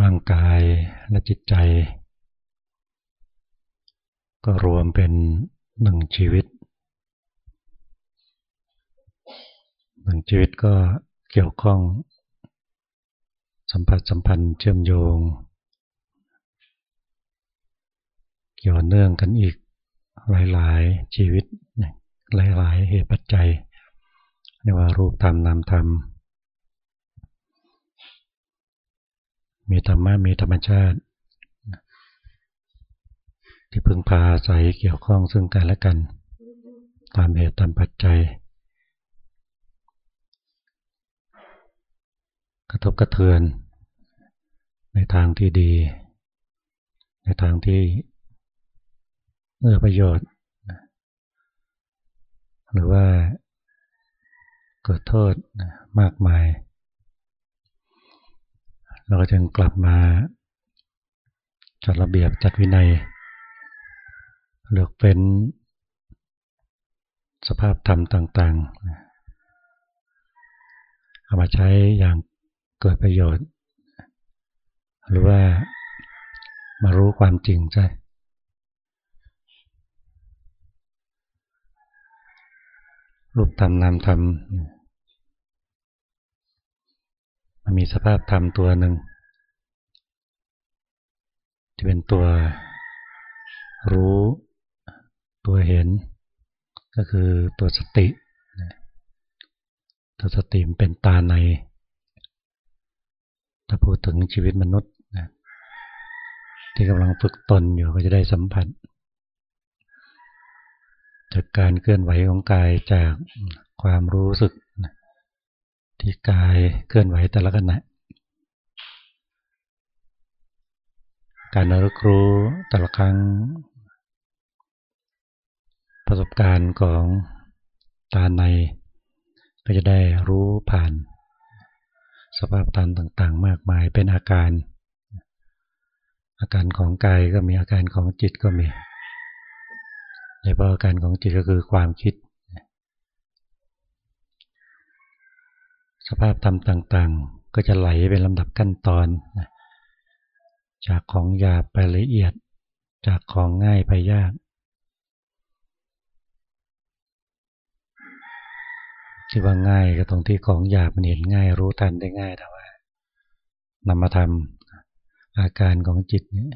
ร่างกายและจิตใจ ก็รวมเป็นหนึ่งชีวิตหนึ่งชีวิตก็เกี่ยวข้อง สัมผัสสัมพันธ์เชื่อมโยง เกี่ยวเนื่องกันอีกหลายๆชีวิตหลายๆเหตุปัจจัยเรียกว่ารูปธรรมนามธรรม มีธรรมะมีธรรมชาติ ที่พึงพาอาศัยเกี่ยวข้องซึ่งกันและกัน ตามเหตุตามปัจจัย กระทบกระเทือน ในทางที่ดี ในทางที่เอื้อประโยชน์ หรือว่าเกิดโทษมากมาย เราก็จึงกลับมาจัดระเบียบจัดวินัย เลือกเป็นสภาพธรรมต่างๆ เอามาใช้อย่างเกิดประโยชน์ หรือว่ามารู้ความจริงใช่รูปธรรมนามธรรม มันมีสภาพธรรมตัวหนึ่งที่เป็นตัวรู้ตัวเห็น ก็คือตัวสติ ตัวสติมันเป็นตาใน ถ้าพูดถึงชีวิตมนุษย์ที่กำลังฝึกตนอยู่ก็จะได้สัมผัส จากการเคลื่อนไหวของกายจากความรู้สึก ที่กายเคลื่อนไหวแต่ละขณะ การระลึกรู้แต่ละครั้ง ประสบการณ์ของตาในก็จะได้รู้ผ่าน สภาพธรรมต่างๆ มากมายเป็นอาการ อาการของกายก็มีอาการของจิตก็มีโดยเฉพาะอาการของจิตก็คือความคิด ภาพธรรมต่างๆ ก็จะไหลเป็นลำดับขั้นตอนจากของหยาบไปละเอียด จากของง่ายไปยากที่ว่าง่ายก็ตรงที่ของหยาบมันเห็นง่ายรู้ทันได้ง่ายแต่ว่านำมาทำอาการของจิตนี้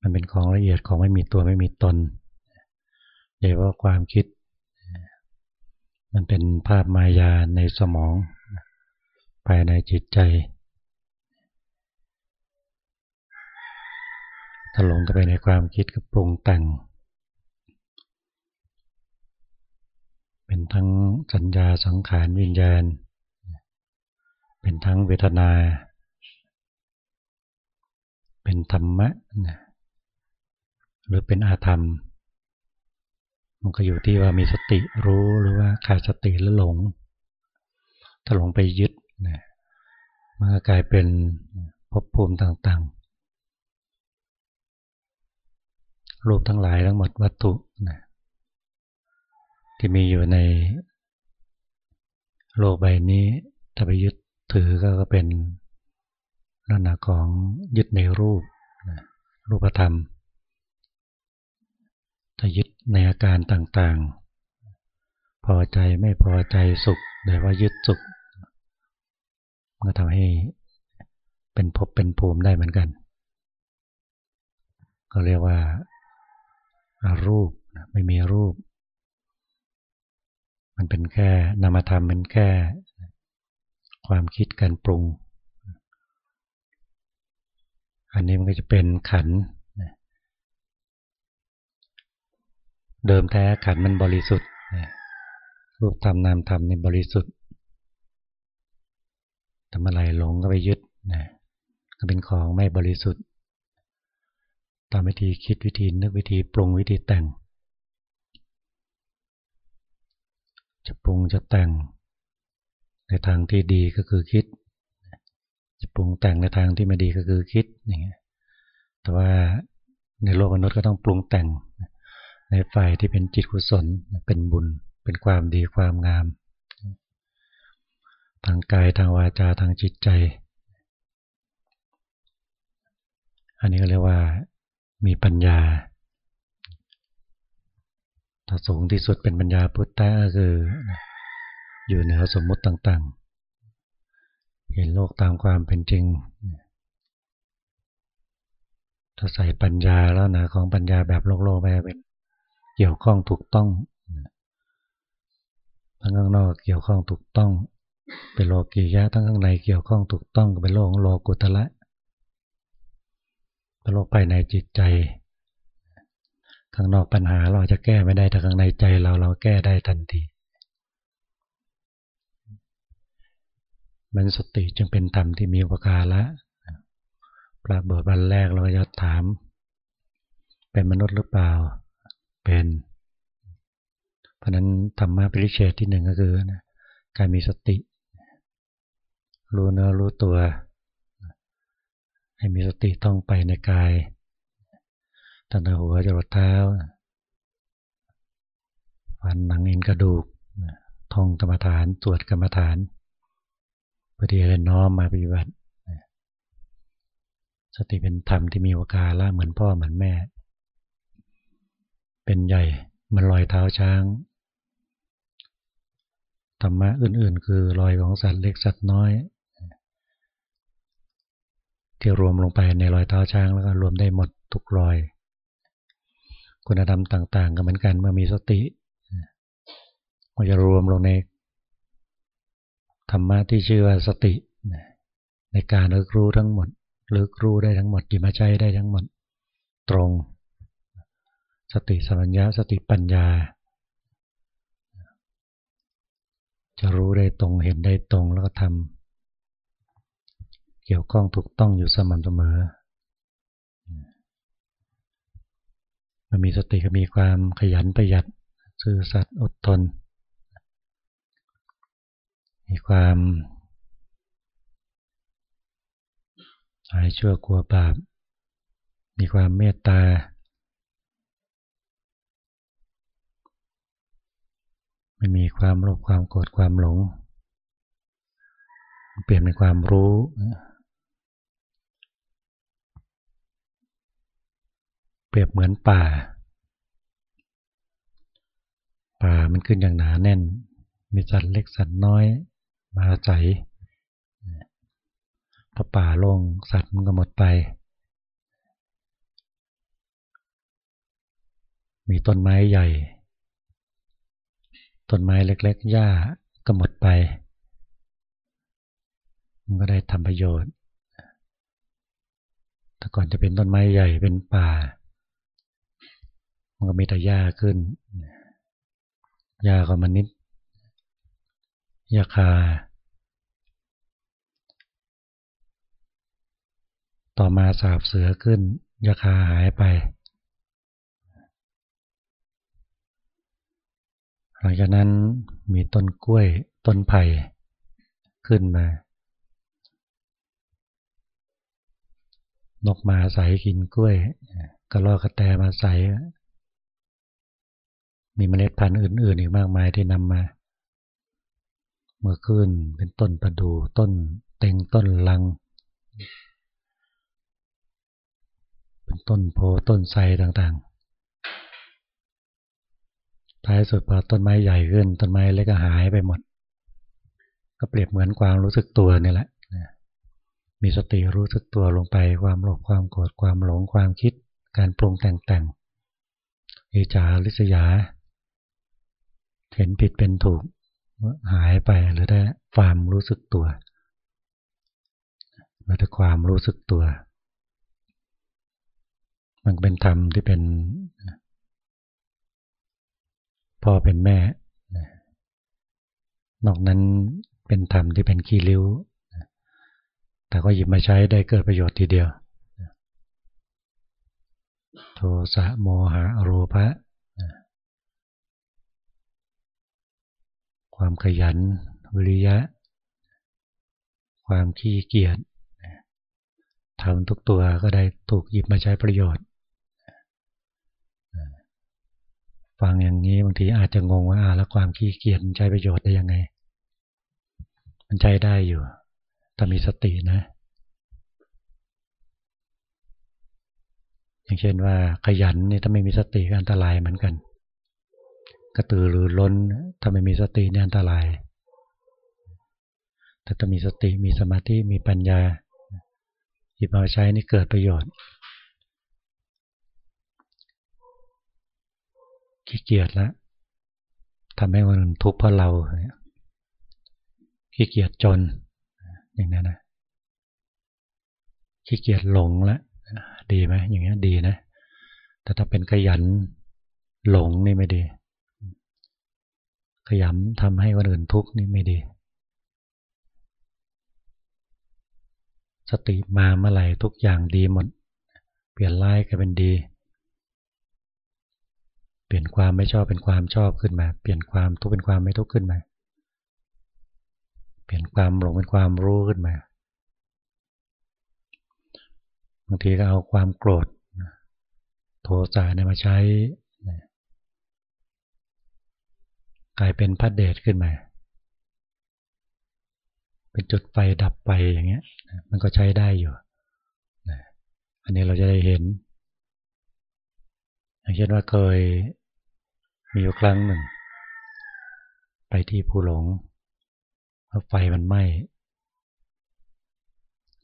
มันเป็นของละเอียดของไม่มีตัวไม่มีตนเรียกว่าความคิด มันเป็นภาพมายาในสมองภายในจิตใจถ้าหลงไปในความคิดก็ปรุงแต่ง เป็นทั้งสัญญาสังขารวิญญาณ เป็นทั้งเวทนา เป็นธรรมะ หรือเป็นอาธรรม มันก็อยู่ที่ว่ามีสติรู้หรือว่าขาดสติแล้วหลง ถ้าหลงไปยึดนะมันก็กลายเป็นภพภูมิต่างๆ รูปทั้งหลายทั้งหมดวัตถุนะที่มีอยู่ในโลกใบนี้ ถ้าไปยึดถือก็เป็นลักษณะของยึดในรูปรูปธรรม ถ้ายึดในอาการต่างๆ พอใจไม่พอใจสุข แต่ว่ายึดสุขก็ทำให้เป็นภพเป็นภูมิได้เหมือนกัน ก็เรียกว่าอารูปไม่มีรูป มันเป็นแค่นามธรรมเป็นแค่ ความคิดการปรุง อันนี้มันก็จะเป็นขัน เดิมแท้ขันมันบริสุทธิ์รูปธรรมนามธรรมในบริสุทธิ์ทำอะไรหลงก็ไปยึดนะก็เป็นของไม่บริสุทธิ์ ตามวิธีคิดวิธีนึกวิธีปรุงวิธีแต่ง จะปรุงจะแต่ง ในทางที่ดีก็คือคิด จะปรุงแต่งในทางที่ไม่ดีก็คือคิดอย่างเงี้ยแต่ว่าในโลกมนุษย์ก็ต้องปรุงแต่ง ในฝ่ายที่เป็นจิตกุศลเป็นบุญเป็นความดีความงาม ทางกายทางวาจาทางจิตใจ อันนี้ก็เรียกว่ามีปัญญาถ้าสูงที่สุดเป็นปัญญาพุทธะก็คือ อยู่เหนือสมมุติต่างๆ เห็นโลกตามความเป็นจริงถ้าใส่ปัญญาแล้วนะของปัญญาแบบโลกโลกไปเป็น เกี่ยวข้องถูกต้องทั้งข้างนอกเกี่ยวข้องถูกต้อง เป็นโลกียะทั้งข้างในเกี่ยวข้องถูกต้องเป็นโลกของโลกุตละเป็นโลกภายในจิตใจ ข้างนอกปัญหาเราจะแก้ไม่ได้แต่ข้างในใจเราเราแก้ได้ทันทีมันสติจึงเป็นธรรมที่มีอุปการะพระเบิดวันแรกเราจะถาม เป็นมนุษย์หรือเปล่า เป็น เพราะนั้นธรรมะปริเชตที่หนึ่งก็คือการมีสติ รู้เนื้อรู้ตัว ให้มีสติต้องไปในกายตั้งแต่หัวจรดเท้าฟันหนังเอ็นกระดูกท่องกรรมฐานตรวจกรรมฐานเพื่อที่จะน้อมมาปฏิบัติสติเป็นธรรมที่มีวกาละเหมือนพ่อเหมือนแม่ เป็นใหญ่มันลอยเท้าช้าง ธรรมะอื่นๆ คือรอยของสัตว์เล็กสัตว์น้อย ที่รวมลงไปในรอยเท้าช้างแล้วก็รวมได้หมดทุกรอย คุณธรรมต่างๆ ก็เหมือนกันเมื่อมีสติมันจะรวมลงในธรรมะที่ชื่อว่าสติ ในการเลิกรู้ทั้งหมดเลิกรู้ได้ทั้งหมดจิมาใจได้ทั้งหมด ตรง สติสัมปญญะสติปัญญา จะรู้ได้ตรงเห็นได้ตรงแล้วก็ทำเกี่ยวข้องถูกต้องอยู่สม่ำเสมอมันมีสติก็มีความขยันประหยัดซื่อสัตย์อดทน มีความหายชั่วกลัวบาปมีความเมตตา ไม่มีความโลภความโกรธความหลง เปลี่ยนเป็นความรู้ เปรียบเหมือนป่า ป่ามันขึ้นอย่างหนาแน่น มีสัตว์เล็กสัตว์น้อย มาอาศัยพอป่าโล่งสัตว์มันก็หมดไป มีต้นไม้ใหญ่ ต้นไม้เล็กๆ หญ้าก็หมดไป มันก็ได้ทำประโยชน์ แต่ก่อนจะเป็นต้นไม้ใหญ่เป็นป่า มันก็มีแต่หญ้าขึ้น หญ้าก็มานิด หญ้าคา ต่อมาสาบเสือขึ้น หญ้าคาหายไป หลังจากนั้นมีต้นกล้วยต้นไผ่ขึ้นมา นกมาใส่กินกล้วย กระรอกกระแตมาใส่มีเมล็ดพันธุ์อื่น ๆ อีกมากมายที่นำมา เมื่อขึ้นเป็นต้นประดูต้นเต็งต้นลัง เป็นต้นโพต้นไทรต่างๆ ท้ายสุดพอต้นไม้ใหญ่ขึ้น ต้นไม้เล็กก็หายไปหมด ก็เปรียบเหมือนความรู้สึกตัวนี่แหละมีสติรู้สึกตัวลงไปความโลภความโกรธความหลงความคิด การปรุงแต่งแต่งอิจาริษยา เห็นผิดเป็นถูกหายไปหรือได้ความรู้สึกตัวหรือได้ความรู้สึกตัว มันเป็นธรรมที่เป็น พ่อเป็นแม่ นอกนั้นเป็นธรรมที่เป็นขี้ริ้ว แต่ก็หยิบมาใช้ได้เกิดประโยชน์ทีเดียว โทสะโมหะโรภะความขยัน วิริยะ ความขี้เกียจทำทุกตัวก็ได้ถูกหยิบมาใช้ประโยชน์ ฟังอย่างนี้บางทีอาจจะงงว่าแล้วความขี้เกียจใช้ประโยชน์ได้ยังไง มันใช้ได้อยู่ แต่มีสตินะ อย่างเช่นว่าขยันนี่ถ้าไม่มีสติก็อันตรายเหมือนกัน กระตือรือร้นถ้าไม่มีสติเนี่ยอันตราย แต่ถ้ามีสติมีสมาธิมีปัญญาหยิบมาใช้นี่เกิดประโยชน์ ขี้เกียจแล้วทำให้คนอื่นทุกข์เพราะเราขี้เกียจจนอย่างนั้นนะขี้เกียจหลงแล้วดีไหมอย่างนี้ดีนะ แต่ถ้าเป็นขยันหลงนี่ไม่ดี ขยำทำให้คนอื่นทุกข์นี่ไม่ดี สติมาเมื่อไหร่ทุกอย่างดีหมด เปลี่ยนร้ายกลายเป็นดี เปลี่ยนความไม่ชอบเป็นความชอบขึ้นมา เปลี่ยนความทุกข์เป็นความไม่ทุกข์ขึ้นมา เปลี่ยนความหลงเป็นความรู้ขึ้นมา บางทีก็เอาความโกรธโทสะเนี่ยมาใช้กลายเป็นพัดเดชขึ้นมา เป็นจุดไฟดับไฟอย่างเงี้ย มันก็ใช้ได้อยู่ อันนี้เราจะได้เห็น อย่างเช่นว่าเคย มีอยู่ครั้งหนึ่ง ไปที่ภูหลงไฟมันไหม้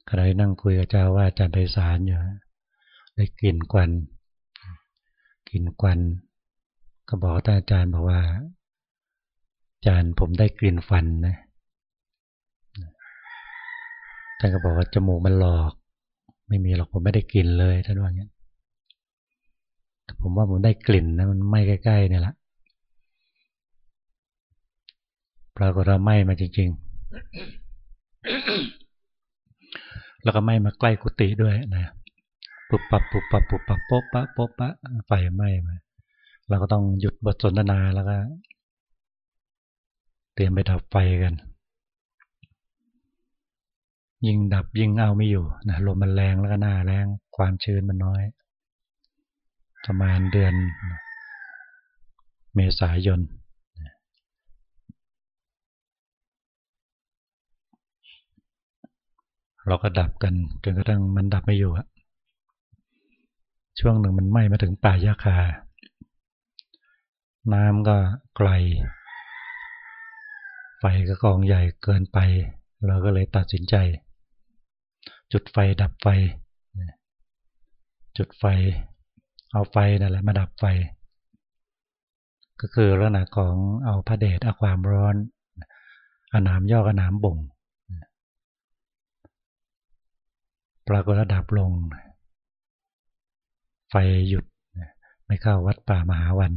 ขณะนั่งคุยกับเจ้าว่าอาจารย์ไพศาลอยู่ได้กลิ่นควันกลิ่นควันก็บอกท่านอาจารย์บอกว่า อาจารย์ผมได้กลิ่นฟันนะท่านก็บอกว่าจมูกมันหลอก ไม่มีหรอกผมไม่ได้กลิ่นเลยท่านว่าอย่างนี้ ผมว่าผมได้กลิ่นนะมันไหม้ใกล้ๆเนี่ยแหละปรากฏว่าไหม้มาจริง ๆ แล้วก็ไหม่มาใกล้กุฏิด้วยนะปุบปับปุบปับปุบปับโป๊ะปะโป๊ะปะไฟไหม้มาเราก็ต้องหยุดบทสนทนาแล้วก็ เตรียมไปดับไฟกัน ยิ่งดับยิ่งเอาไม่อยู่นะลมมันแรงแล้วก็หน้าแรงความชื้นมันน้อย ประมาณเดือนเมษายน เราก็ดับกันจนกระทั่งมันดับไม่อยู่อะช่วงหนึ่งมันไหม้มาถึงป่ายาคา น้ำก็ไกล ไฟก็กองใหญ่เกินไป เราก็เลยตัดสินใจ จุดไฟดับไฟ จุดไฟ เอาไฟนั่นแหละมาดับไฟ ก็คือลักษณะของเอาพระเดชเอาความร้อนอาน้ำย่อกับน้ำบ่งปรากฏระดับลง ไฟหยุดไม่เข้าวัดป่ามหาวัน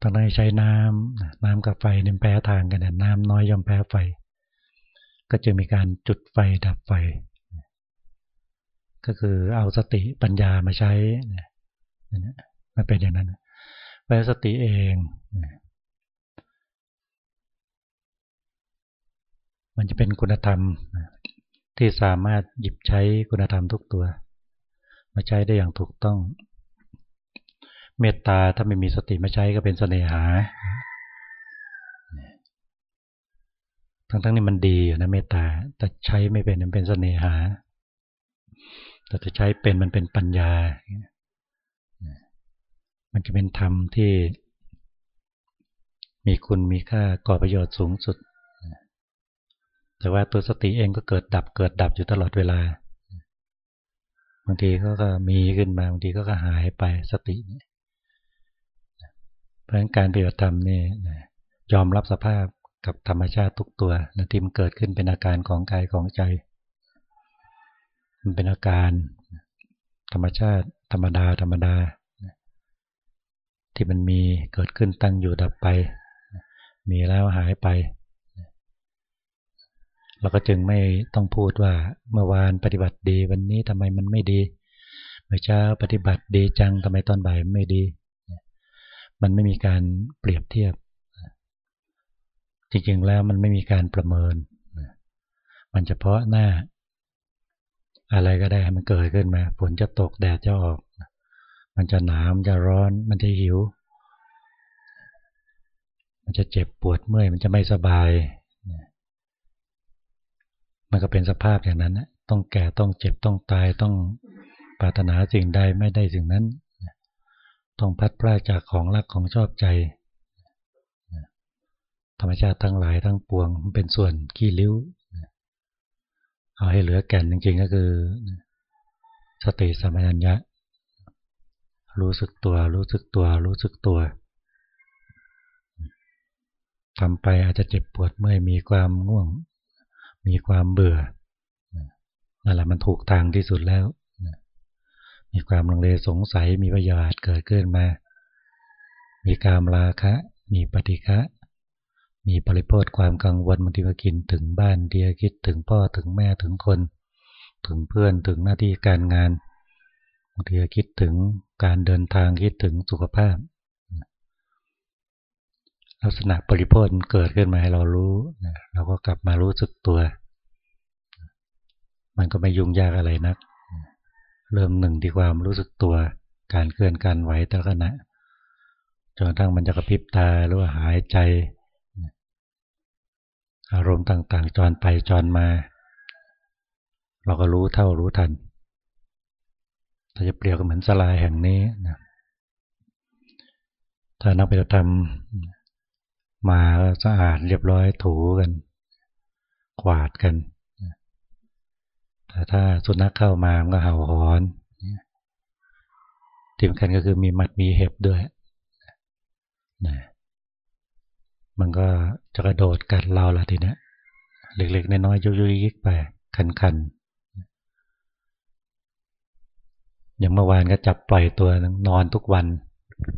ตอนนั้นใช้น้ำน้ำกับไฟเนี่ยแพ้ทางกันน้ำน้อยย่อมแพ้ไฟ ก็จะมีการจุดไฟดับไฟ ก็คือเอาสติปัญญามาใช้มันเป็นอย่างนั้นไปสติเองมันจะเป็นคุณธรรมที่สามารถหยิบใช้คุณธรรมทุกตัว มาใช้ได้อย่างถูกต้อง เมตตาถ้าไม่มีสติมาใช้ก็เป็นเสน่หา ทั้งทั้งนี้มันดีนะเมตตาแต่ใช้ไม่เป็นมันเป็นเสน่หา แต่จะใช้เป็นมันเป็นปัญญา มันจะเป็นธรรมที่มีคุณมีค่าก่อประโยชน์สูงสุด แต่ว่าตัวสติเองก็เกิดดับเกิดดับอยู่ตลอดเวลา บางทีก็ก็มีขึ้นมาบางทีก็ก็หายไปสติ เพราะฉะนั้นการปฏิบัติธรรมนี่ยอมรับสภาพกับธรรมชาติทุกตัวนะที่มันเกิดขึ้นเป็นอาการของกายของใจ มันเป็นอาการ ธรรมชาติ ธรรมดา ธรรมดา ที่มันมีเกิดขึ้นตั้งอยู่ดับไป มีแล้วหายไป เราก็จึงไม่ต้องพูดว่าเมื่อวานปฏิบัติดีวันนี้ทำไมมันไม่ดีเมื่อเช้าปฏิบัติดีจังทำไมตอนบ่ายไม่ดี มันไม่มีการเปรียบเทียบ จริงๆแล้วมันไม่มีการประเมิน มันเฉพาะหน้า อะไรก็ได้มันเกิดขึ้นมาฝนจะตกแดดจะออก มันจะหนาวมันจะร้อน มันจะหิว มันจะเจ็บปวดเมื่อย มันจะไม่สบาย มันก็เป็นสภาพอย่างนั้นนะต้องแก่ต้องเจ็บต้องตายต้องปรารถนาสิ่งใดไม่ได้สิ่งนั้น ต้องพัดพลาดจากของรักของชอบใจ ธรรมชาติทั้งหลายทั้งปวงเป็นส่วนขี้ริ้ว เอาให้เหลือแก่นจริง ๆ ก็คือสติสัมปชัญญะ รู้สึกตัว รู้สึกตัว รู้สึกตัวทำไปอาจจะเจ็บปวดเมื่อยมีความง่วง มีความเบื่อนั่นแหละมันถูกทางที่สุดแล้ว มีความลังเลสงสัยมีประโยชน์เกิดขึ้นมา มีการราคะ มีปฏิฆะ มีปริโภทความกังวลบางทีก็คิดถึงบ้านเดียคิดถึงพ่อถึงแม่ถึงคน ถึงเพื่อนถึงหน้าที่การงานบางทีก็คิดถึงการเดินทางคิดถึงสุขภาพ ลักษณะปริโภทเกิดขึ้นมาให้เรารู้เราก็กลับมารู้สึกตัว มันก็ไม่ยุ่งยากอะไรนัก เริ่มหนึ่งที่ความรู้สึกตัว การเคลื่อนการไหวแต่ขณะจนกระทั่งมันจะกระพริบตาหรือว่าหายใจ อารมณ์ต่างๆ จรไปจรมา เราก็รู้เท่ารู้ทันถ้าจะเปรียบก็เหมือนสลายแห่งนี้นะถ้านักปฏิบัติธรรมมาสะอาดเรียบร้อยถูกัน กวาดกัน แต่ถ้าสุนัขเข้ามามันก็เห่าหอนที่สำคัญก็คือมีมัดมีเห็บด้วยนะ มันก็จะกระโดดกัดเราละทีนี้เล็กๆน้อยๆยุยยิกไปคันๆอย่างเมื่อวานก็จับปล่อยตัวนอนทุกวัน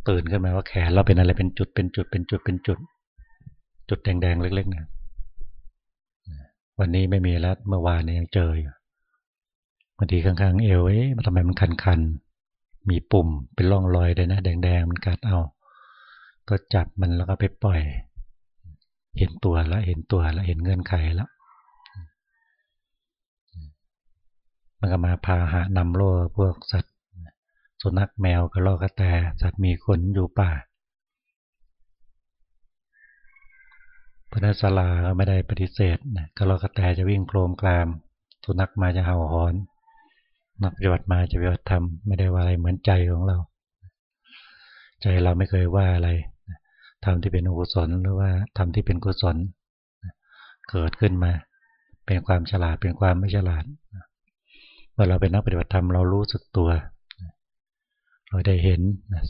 ตื่นขึ้นมาว่าแขนเราเป็นอะไรเป็นจุดเป็นจุดเป็นจุดเป็นจุด จุดแดงๆเล็กๆเนี่ยวันนี้ไม่มีแล้วเมื่อวานนี้ยังเจออยู่บางทีข้างๆเอวเอ๊ะมันทำไมมันคันๆมีปุ่มเป็นร่องรอยเลยนะแดงๆมันกัดเอา ก็จับมันแล้วก็ไปปล่อย เห็นตัวแล้วเห็นตัวแล้วเห็นเงื่อนไขแล้วมันก็มาพาหานำโล่พวกสัตว์ สุนัขแมวกระรอกกระแตสัตว์มีคนอยู่ป่าพระนัสลาก็ไม่ได้ปฏิเสธนะรอกระแตจะวิ่งโครมกลาม สุนัขมาจะเห่าหอน นักปฏิบัติมาจะปฏิบัติธรรมไม่ได้ว่าอะไรเหมือนใจของเรา ใจเราไม่เคยว่าอะไร ทำที่เป็นอกุศลหรือว่าทำที่เป็นกุศล เกิดขึ้นมา เป็นความฉลาดเป็นความไม่ฉลาดเมื่อเราเป็นนักปฏิบัติธรรมเรารู้สึกตัว เราได้เห็น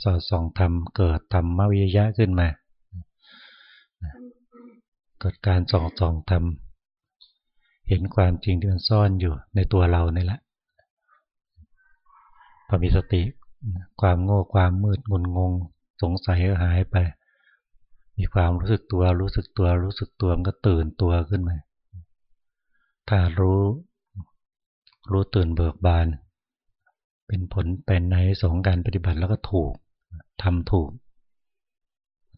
สอดส่องธรรมเกิดธรรมวิยะขึ้นมาเกิดการส่องส่องทำเห็นความจริงที่มันซ่อนอยู่ในตัวเรานี่แหละพอมีสติความโง่ความมืดงุนงง สงสัยก็หายไป มีความรู้สึกตัวรู้สึกตัวรู้สึกตัวมันก็ตื่นตัวขึ้นมา ถ้ารู้ รู้ตื่นเบิกบาน เป็นผลเป็นในสองการปฏิบัติแล้วก็ถูกทำถูก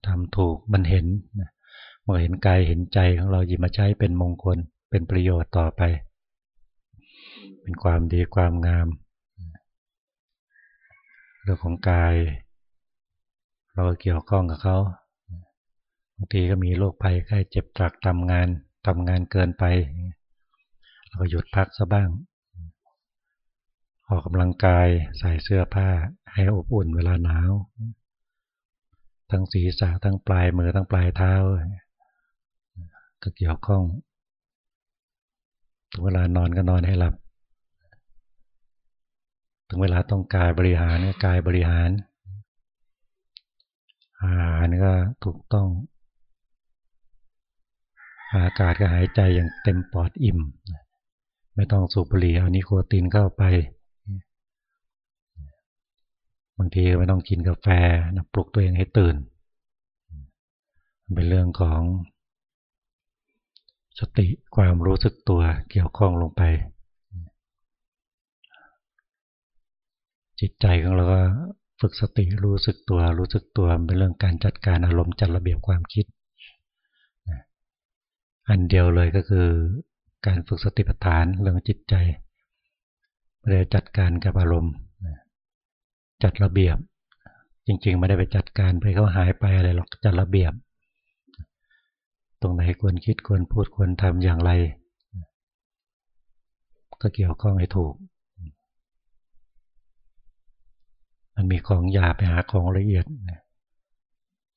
ทำถูกมันเห็นเมื่อเห็นกายเห็นใจของเราหยิบมาใช้เป็นมงคลเป็นประโยชน์ต่อไป เป็นความดีความงาม เรื่องของกาย เราเกี่ยวข้องกับเขาางทีก็มีโรคภัยไข้เจ็บตรักทำงานทำงานเกินไปเราก็หยุดพักซะบ้าง ออกกำลังกายใส่เสื้อผ้าให้อบอุ่นเวลาหนาว ทั้งศีรษะทั้งปลายมือทั้งปลายเท้า ก็เกี่ยวข้องถึงเวลานอนก็นอนให้หลับ ถึงเวลาต้องกายบริหารก็กายบริหารอาหารก็ถูกต้อง อากาศก็หายใจอย่างเต็มปอดอิ่ม ไม่ต้องสูบบุหรี่เอานิโคตินเข้าไปบางทีไม่ต้องกินกาแฟนะปลุกตัวเองให้ตื่น เป็นเรื่องของสติความรู้สึกตัวเกี่ยวข้องลงไป จิตใจของเราก็ฝึกสติรู้สึกตัว รู้สึกตัวเป็นเรื่องการจัดการอารมณ์จัดระเบียบความคิด อันเดียวเลยก็คือการฝึกสติปัฏฐานเรื่องจิตใจไม่ได้จัดการกับอารมณ์ จัดระเบียบ จริง ๆ ไม่ได้ไปจัดการไปเขาหายไปอะไรหรอกจัดระเบียบ ตรงไหนควรคิดควรพูดควรทำอย่างไร ก็เกี่ยวข้องให้ถูก มันมีของหยาบไปหาของละเอียด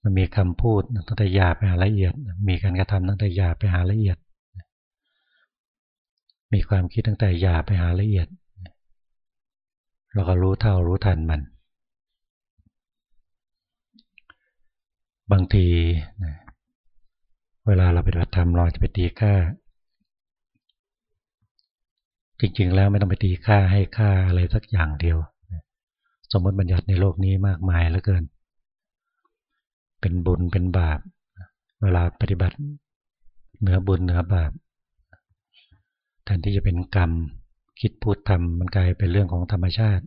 มันมีคำพูดตั้งแต่หยาบไปหาละเอียด มีการกระทำตั้งแต่หยาบไปหาละเอียด มีความคิดตั้งแต่หยาบไปหาละเอียด เราก็รู้เท่ารู้ทันมัน บางทีเวลาเราไปปฏิบัติธรรมเราจะไปตีค่า จริงๆแล้วไม่ต้องไปตีค่าให้ค่าอะไรสักอย่างเดียว สมมติบัญญัติในโลกนี้มากมายเหลือเกิน เป็นบุญเป็นบาป เวลาปฏิบัติเหนือบุญเหนือบาปแทนที่จะเป็นกรรมคิดพูดทำมันกลายเป็นเรื่องของธรรมชาติ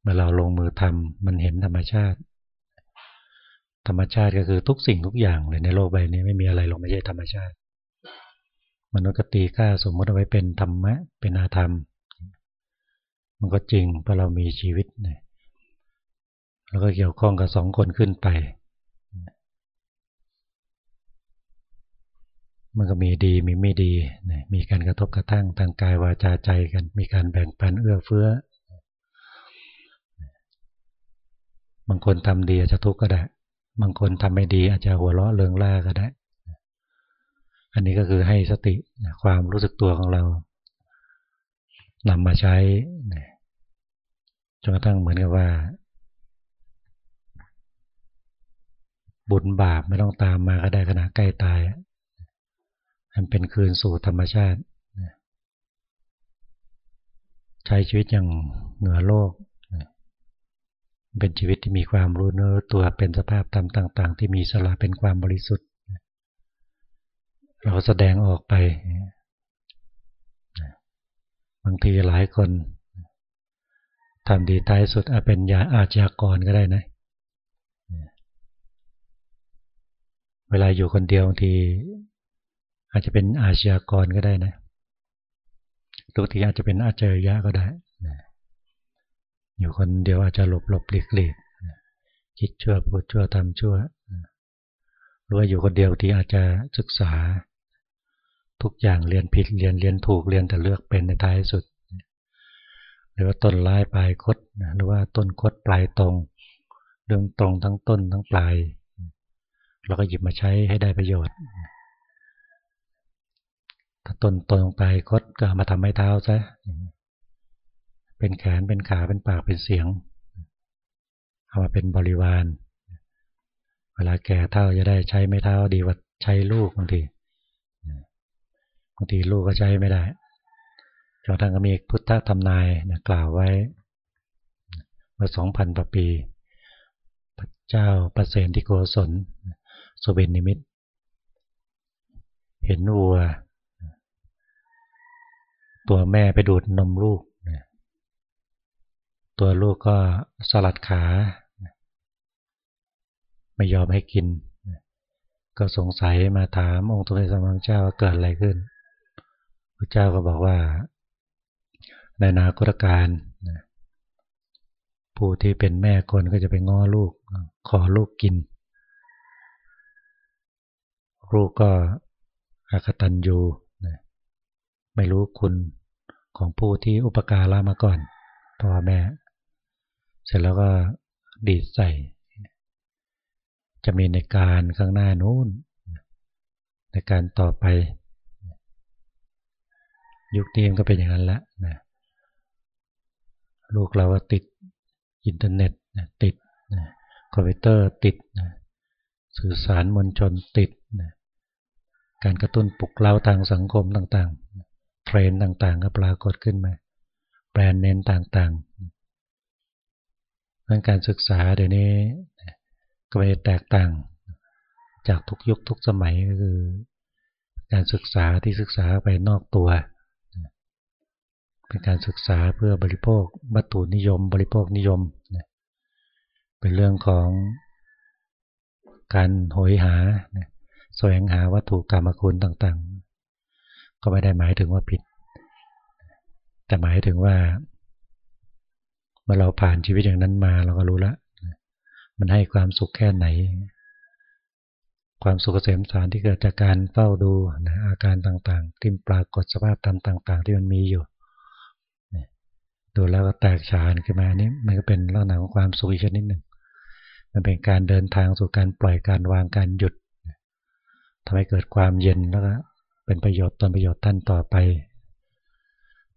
เมื่อเราลงมือทำมันเห็นธรรมชาติ ธรรมชาติก็คือทุกสิ่งทุกอย่างเลยในโลกใบนี้ไม่มีอะไรลงไม่ใช่ธรรมชาติมนุษย์ก็ตีค่าสมมติเอาไว้เป็นธรรมะเป็นอาธรรม มันก็จริงเพราะเรามีชีวิตเนี่ย แล้วก็เกี่ยวข้องกับสองคนขึ้นไป มันก็มีดีมีไม่ดี มีการกระทบกระทั่งทางกายวาจาใจกัน มีการแบ่งปันเอื้อเฟื้อ บางคนทำดีอาจจะทุกข์ก็ได้ บางคนทำไม่ดีอาจจะหัวเราะเริงร่าก็ได้ อันนี้ก็คือให้สติความรู้สึกตัวของเรานำมาใช้จนกระทั่งเหมือนกับว่า บุญบาปไม่ต้องตามมาก็ได้ขณะใกล้ตาย มันเป็นคืนสู่ธรรมชาติ ใช้ชีวิตอย่างเหนือโลก เป็นชีวิตที่มีความรู้เนื้อตัวเป็นสภาพธรรมต่าง ๆ ที่มีสละเป็นความบริสุทธิ์ เราแสดงออกไป บางทีหลายคนทำดีท้ายสุดอาเป็นยาอาชญากรก็ได้นะ เวลาอยู่คนเดียวบางที อาจจะเป็นอาชญากรก็ได้นะบางทีอาจจะเป็นอาเจยะก็ได้อยู่คนเดียวอาจจะหลบหลบหลีกหลีกคิดชั่วพูดชั่วทำชั่วหรือว่าอยู่คนเดียวที่อาจจะศึกษา ทุกอย่างเรียนผิดเรียนเรียนถูกเรียนแต่เลือกเป็นในท้ายสุด หรือว่าต้นลายปลายคดหรือว่าต้นคดปลายตรง เรื่องตรงทั้งต้นทั้งปลาย เราก็หยิบมาใช้ให้ได้ประโยชน์ถ้าต้นตรงปลายคดก็มาทำให้เท้าซะเป็นแขนเป็นขาเป็นปากเป็นเสียง เอามาเป็นบริวาร เวลาแก่เท่าจะได้ใช้ไม่เท้าดีกว่าใช้ลูกบางทีบางทีลูกก็ใช้ไม่ได้จนทางก็มีพุทธธรรมนายนะกล่าวไว้เมื่อสองพันปี พระเจ้าประเสนที่โกศล สเบนนิมิต เห็นวัว ตัวแม่ไปดูดนมลูก ตัวลูกก็สลัดขา ไม่ยอมให้กิน ก็สงสัยมาถามองค์ตุเรศมังเจ้าว่าเกิดอะไรขึ้นระเจ้าก็บอกว่า ในนาคตการผู้ที่เป็นแม่คนก็จะไปง้อลูก ขอลูกกิน ลูกก็อากตันยูไม่รู้คุณของผู้ที่อุปการะมาก่อนพ่อแม่ เสร็จแล้วก็ดีดใส่ จะมีในการข้างหน้านู้น ในการต่อไป ยุคนี้มันก็เป็นอย่างนั้นละนะลูกเราติดอินเทอร์เน็ตติดคอมพิวเตอร์ติด สื่อสารมวลชนติด การกระตุ้นปลุกเร้าทางสังคมต่างๆ เทรนต่างๆ ก็ปรากฏขึ้นมา แบรนด์เน้นต่างๆเรื่องการศึกษาเดี๋ยวนี้ก็ไปแตกต่าง จากทุกยุคทุกสมัยก็คือ การศึกษาที่ศึกษาไปนอกตัว เป็นการศึกษาเพื่อบริโภควัตถุนิยม บริโภคนิยม เป็นเรื่องของการโหยหา แสวงหาวัตถุกรรมคุณต่างๆ ก็ไม่ได้หมายถึงว่าผิด แต่หมายถึงว่า เมื่อเราผ่านชีวิตอย่างนั้นมาเราก็รู้ล้วมันให้ความสุขแค่ไหน ความสุขเกษมสารที่เกิดจากการเฝ้าดูนะอาการต่างๆ ที่ปรากฏสภาพธรรมต่าง ๆ ที่มันมีอยู่ดูแล้วก็แตกฉานขึ้นมานี้มันก็เป็นลักษณะของความสุขอีกชนิดหนึ่ง มันเป็นการเดินทางสู่การปล่อยการวางการหยุด ทำให้เกิดความเย็นแล้วก็เป็นประโยชน์ตนประโยชน์ท่านต่อไป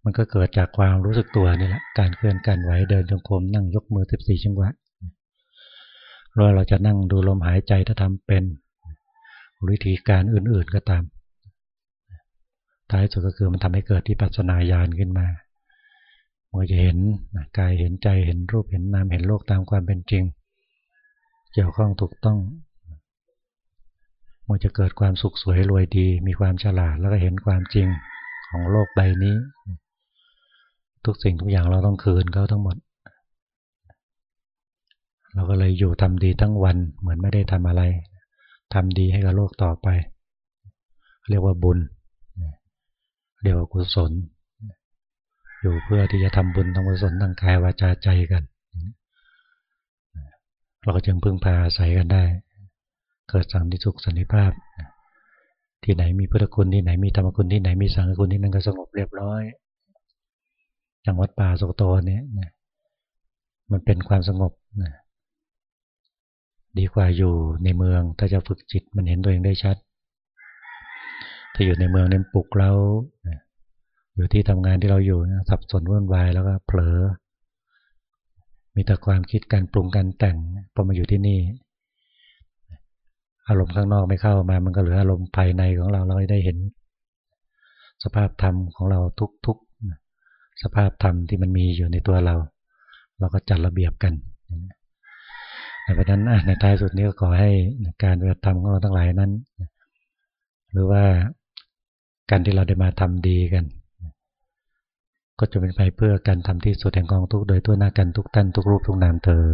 มันก็เกิดจากความรู้สึกตัวนี่แหละ การเคลื่อนการไหวเดินจงกรมนั่งยกมือสิบสี่ชั่วโมงเราเราจะนั่งดูลมหายใจถ้าทำเป็นวิธีการอื่นๆก็ตาม ท้ายสุดก็คือมันทำให้เกิดที่ปัจนาญาณขึ้นมามันจะเห็นกายเห็นใจเห็นรูปเห็นนามเห็นโลกตามความเป็นจริง เกี่ยวข้องถูกต้อง มันจะเกิดความสุขสวยรวยดี มีความฉลาดแล้วก็เห็นความจริงของโลกใบนี้ ทุกสิ่งทุกอย่างเราต้องคืนเขาทั้งหมด เราก็เลยอยู่ทำดีทั้งวันเหมือนไม่ได้ทำอะไรทำดีให้กับโลกต่อไป เรียกว่าบุญ เรียกว่ากุศล อยู่เพื่อที่จะทำบุญทำกุศลทางกายวาจาใจกัน เราก็จึงพึ่งพาอาศัยกันได้ เกิดสังติสุขสันติภาพ ที่ไหนมีพุทธคุณที่ไหนมีธรรมคุณที่ไหนมีสังฆคุณที่นั่นก็สงบเรียบร้อย อย่างวัดป่าสุโตเนี่ยมันเป็นความสงบนะดีกว่าอยู่ในเมืองถ้าจะฝึกจิตมันเห็นตัวเองได้ชัด ถ้าอยู่ในเมืองเนี่ยปลุกเราอยู่ที่ทำงานที่เราอยู่สับสนวุ่นวายแล้วก็เผลอ มีแต่ความคิดการปรุงการแต่งพอมาอยู่ที่นี่ อารมณ์ข้างนอกไม่เข้ามา มันก็เหลืออารมณ์ภายในของเราเราได้เห็น สภาพธรรมของเราทุกๆ สภาพธรรมที่มันมีอยู่ในตัวเรา เราก็จัดระเบียบกันเพราะนั้นในท้ายสุดนี้ก็ขอให้การปฏิบัติธรรมของเราทั้งหลายนั้น หรือว่าการที่เราได้มาทำดีกัน ก็จะเป็นไปเพื่อการทำที่สุดแห่งกองทุกโดยทั่วหน้ากันทุกท่านทุกรูปทุกนามเธอ